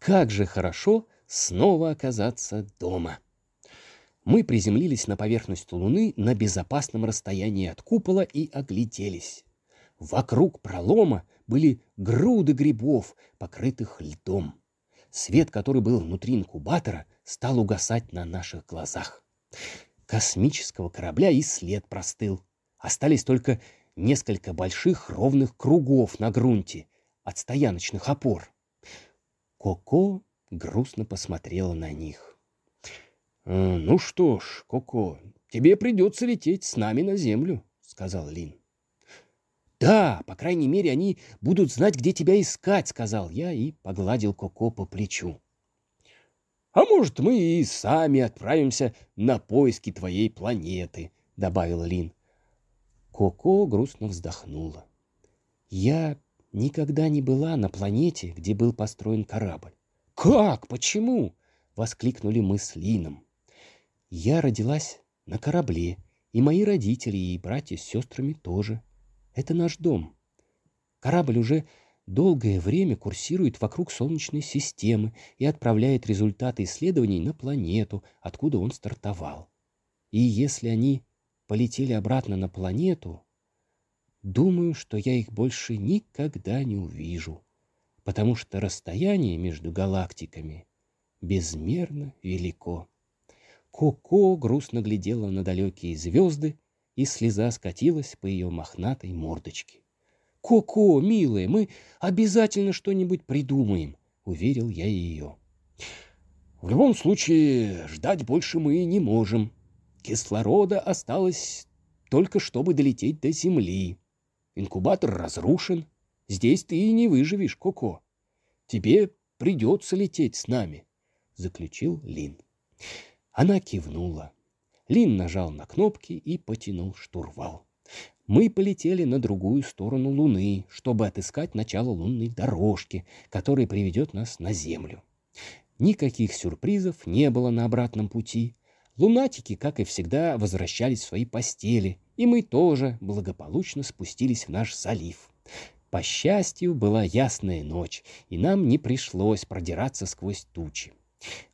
Как же хорошо снова оказаться дома. Мы приземлились на поверхность Луны на безопасном расстоянии от купола и огляделись. Вокруг пролома были груды грибов, покрытых льдом. Свет, который был внутри инкубатора, стал угасать на наших глазах. Космического корабля и след простыл. Остались только несколько больших ровных кругов на грунте от стояночных опор. Коко грустно посмотрела на них. «Э, «Ну что ж, Коко, тебе придется лететь с нами на Землю», — сказал Лин. «Да, по крайней мере, они будут знать, где тебя искать», — сказал я и погладил Коко по плечу. «А может, мы и сами отправимся на поиски твоей планеты», — добавил Лин. Коко грустно вздохнула. «Я никогда не была на планете, где был построен корабль. «Как? Почему?» — воскликнули мы с Лином. «Я родилась на корабле, и мои родители, и братья с сестрами тоже. Это наш дом. Корабль уже долгое время курсирует вокруг Солнечной системы и отправляет результаты исследований на планету, откуда он стартовал. И если они полетели обратно на планету, Думаю, что я их больше никогда не увижу, потому что расстояние между галактиками безмерно велико. Коко грустно глядела на далекие звезды, и слеза скатилась по ее мохнатой мордочке. «Коко, милая, мы обязательно что-нибудь придумаем», — уверил я ее. «В любом случае, ждать больше мы не можем. Кислорода осталось только чтобы долететь до Земли. Инкубатор разрушен. Здесь ты и не выживешь, Коко. Тебе придется лететь с нами, — заключил Лин. Она кивнула. Лин нажал на кнопки и потянул штурвал. Мы полетели на другую сторону Луны, чтобы отыскать начало лунной дорожки, которая приведет нас на Землю. Никаких сюрпризов не было на обратном пути. Лунатики, как и всегда, возвращались в свои постели, и мы тоже благополучно спустились в наш залив. По счастью, была ясная ночь, и нам не пришлось продираться сквозь тучи.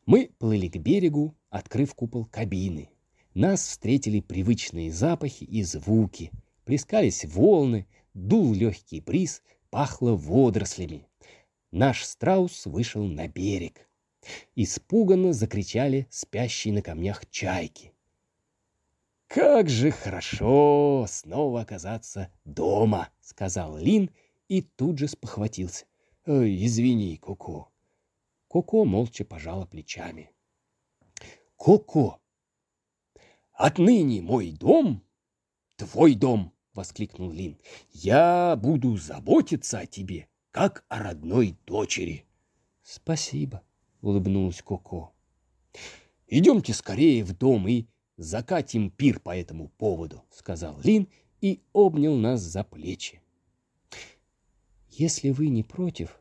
Мы плыли к берегу, открыв купол кабины. Нас встретили привычные запахи и звуки. Плескались волны, дул легкий бриз, пахло водорослями. Наш страус вышел на берег. Испуганно закричали спящие на камнях чайки. «Как же хорошо снова оказаться дома!» — сказал Лин и тут же спохватился. «Ой, извини, Коко». Коко молча пожала плечами. «Коко, отныне мой дом — твой дом!» — воскликнул Лин. «Я буду заботиться о тебе, как о родной дочери». «Спасибо», — улыбнулась Коко. «Идемте скорее в дом и закатим пир по этому поводу», — сказал Лин и обнял нас за плечи. «Если вы не против,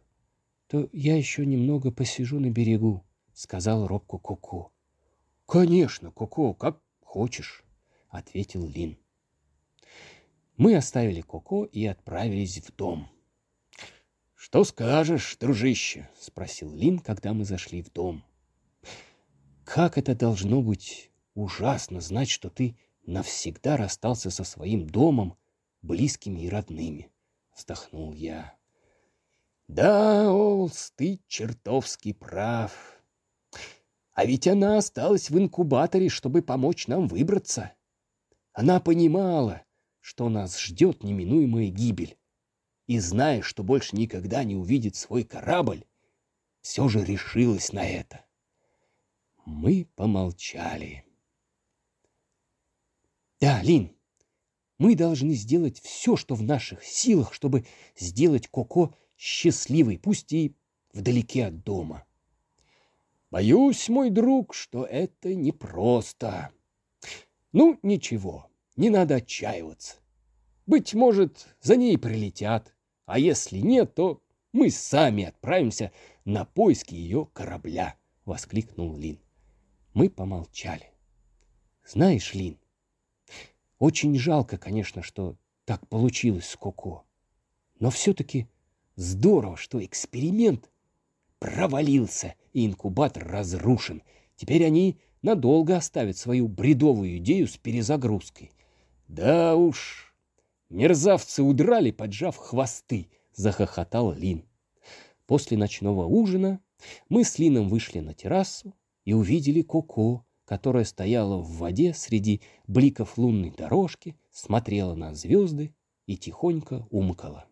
то я еще немного посижу на берегу», — сказал робко Коко. «Конечно, Коко, как хочешь», — ответил Лин. Мы оставили Коко и отправились в дом. «Что скажешь, дружище?» — спросил Лин, когда мы зашли в дом. «Как это должно быть ужасно знать, что ты навсегда расстался со своим домом, близкими и родными», — вздохнул я. «Да, Олс, ты чертовски прав. А ведь она осталась в инкубаторе, чтобы помочь нам выбраться. Она понимала, что нас ждет неминуемая гибель, и, зная, что больше никогда не увидит свой корабль, все же решилась на это. Мы помолчали. Да, Лин, мы должны сделать все, что в наших силах, чтобы сделать Коко счастливой, пусть и вдалеке от дома. Боюсь, мой друг, что это непросто. Ну, ничего, не надо отчаиваться. Быть может, за ней прилетят, а если нет, то мы сами отправимся на поиски ее корабля, — воскликнул Лин. Мы помолчали. Знаешь, Лин, очень жалко, конечно, что так получилось с Коко. Но все-таки здорово, что эксперимент провалился, и инкубатор разрушен. Теперь они надолго оставят свою бредовую идею с перезагрузкой. Да уж, мерзавцы удрали, поджав хвосты, захохотал Лин. После ночного ужина мы с Лином вышли на террасу и увидели Коко, которая стояла в воде среди бликов лунной дорожки, смотрела на звезды и тихонько умкала.